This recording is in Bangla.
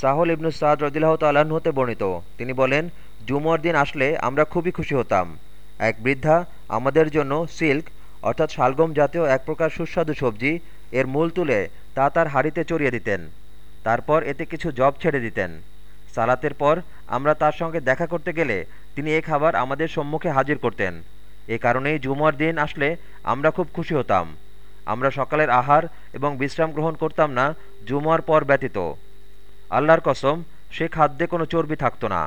সাহল ইবনু সাদ রদিল্লাহ তাল্লাহ্ন হতে বর্ণিত। তিনি বলেন, জুমর দিন আসলে আমরা খুবই খুশি হতাম। এক বৃদ্ধা আমাদের জন্য সিল্ক, অর্থাৎ শালগম জাতীয় এক প্রকার সুস্বাদু সবজি, এর মূল তুলে তা তার হাড়িতে চড়িয়ে দিতেন। তারপর এতে কিছু জব ছেড়ে দিতেন। সালাতের পর আমরা তার সঙ্গে দেখা করতে গেলে তিনি এ খাবার আমাদের সম্মুখে হাজির করতেন। এ কারণেই জুমর দিন আসলে আমরা খুব খুশি হতাম। আমরা সকালের আহার এবং বিশ্রাম গ্রহণ করতাম না, জুমার পর ব্যতীত। আল্লাহর কসম সে খাদ্যে কোনো চর্বি থাকত না।